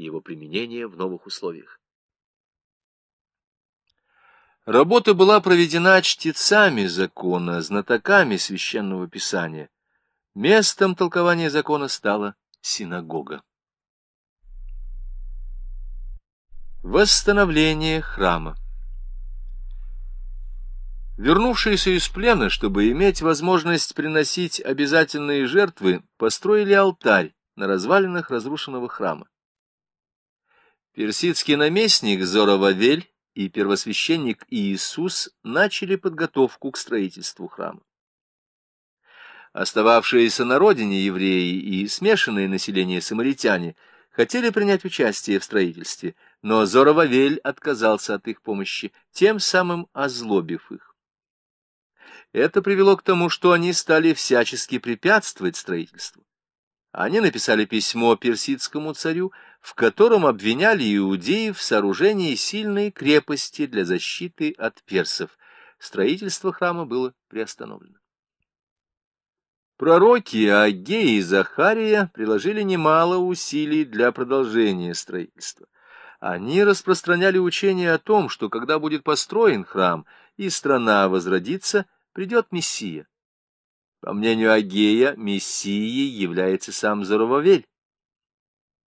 и его применение в новых условиях. Работа была проведена чтецами закона, знатоками священного писания. Местом толкования закона стала синагога. Восстановление храма Вернувшиеся из плена, чтобы иметь возможность приносить обязательные жертвы, построили алтарь на развалинах разрушенного храма. Персидский наместник Зоровавель и первосвященник Иисус начали подготовку к строительству храма. Остававшиеся на родине евреи и смешанное население самаритяне хотели принять участие в строительстве, но Зоровавель отказался от их помощи, тем самым озлобив их. Это привело к тому, что они стали всячески препятствовать строительству. Они написали письмо персидскому царю, в котором обвиняли иудеев в сооружении сильной крепости для защиты от персов. Строительство храма было приостановлено. Пророки Агеи и Захария приложили немало усилий для продолжения строительства. Они распространяли учение о том, что когда будет построен храм и страна возродится, придет Мессия. По мнению Агея, Мессией является сам Зоровавель.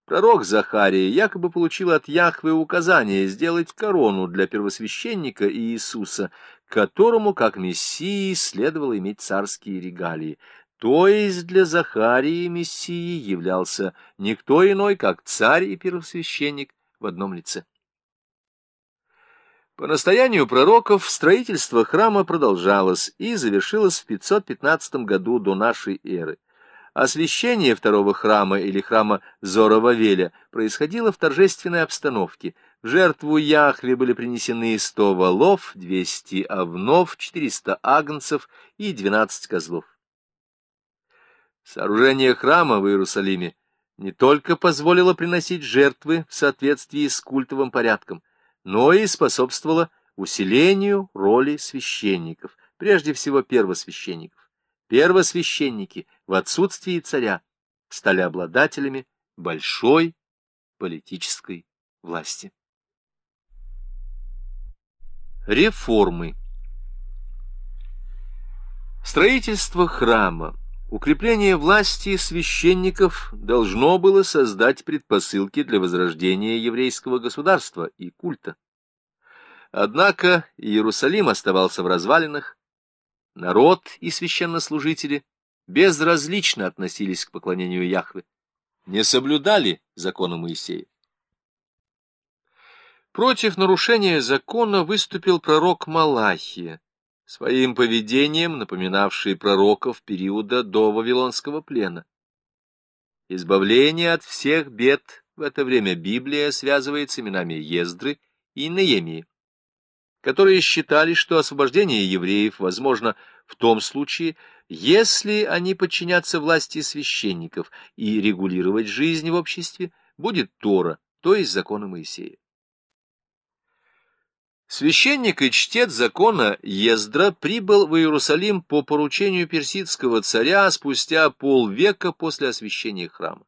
Пророк Захария якобы получил от Яхвы указание сделать корону для первосвященника Иисуса, которому, как Мессии, следовало иметь царские регалии. То есть для Захарии Мессией являлся никто иной, как царь и первосвященник в одном лице. По настоянию пророков строительство храма продолжалось и завершилось в 515 году до нашей эры. Освящение второго храма или храма Зоровавеля происходило в торжественной обстановке. В жертву Яхве были принесены 100 волов, 200 овнов, 400 агнцев и 12 козлов. Сооружение храма в Иерусалиме не только позволило приносить жертвы в соответствии с культовым порядком, но и способствовало усилению роли священников, прежде всего первосвященников. Первосвященники в отсутствии царя стали обладателями большой политической власти. Реформы Строительство храма, укрепление власти священников должно было создать предпосылки для возрождения еврейского государства и культа. Однако Иерусалим оставался в развалинах, народ и священнослужители безразлично относились к поклонению Яхве, не соблюдали закона Моисея. Против нарушения закона выступил пророк Малахия, своим поведением напоминавший пророков периода до Вавилонского плена. Избавление от всех бед в это время Библия связывает с именами Ездры и Неемии которые считали, что освобождение евреев возможно в том случае, если они подчинятся власти священников и регулировать жизнь в обществе будет Тора, то есть закона Моисея. Священник и чтец закона Ездра прибыл в Иерусалим по поручению персидского царя спустя полвека после освящения храма.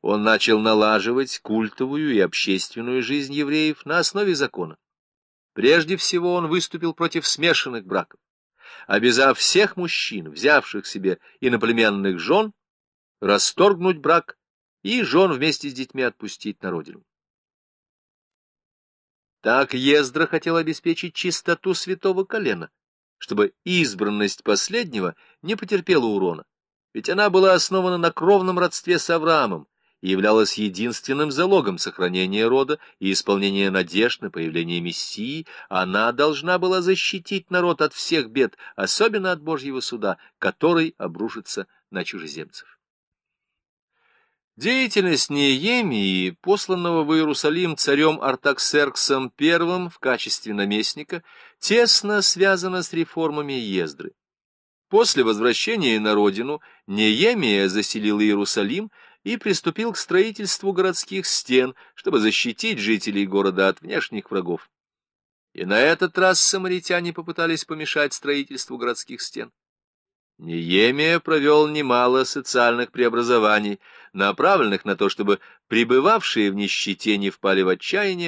Он начал налаживать культовую и общественную жизнь евреев на основе закона. Прежде всего он выступил против смешанных браков, обязав всех мужчин, взявших себе иноплеменных жен, расторгнуть брак и жен вместе с детьми отпустить на родину. Так Ездра хотел обеспечить чистоту святого колена, чтобы избранность последнего не потерпела урона, ведь она была основана на кровном родстве с Авраамом, и являлась единственным залогом сохранения рода и исполнения надежд на появление Мессии, она должна была защитить народ от всех бед, особенно от Божьего суда, который обрушится на чужеземцев. Деятельность Неемии, посланного в Иерусалим царем Артаксерксом I в качестве наместника, тесно связана с реформами Ездры. После возвращения на родину Неемия заселил Иерусалим, и приступил к строительству городских стен, чтобы защитить жителей города от внешних врагов. И на этот раз самаритяне попытались помешать строительству городских стен. Неемия провел немало социальных преобразований, направленных на то, чтобы пребывавшие в нищете не впали в отчаяние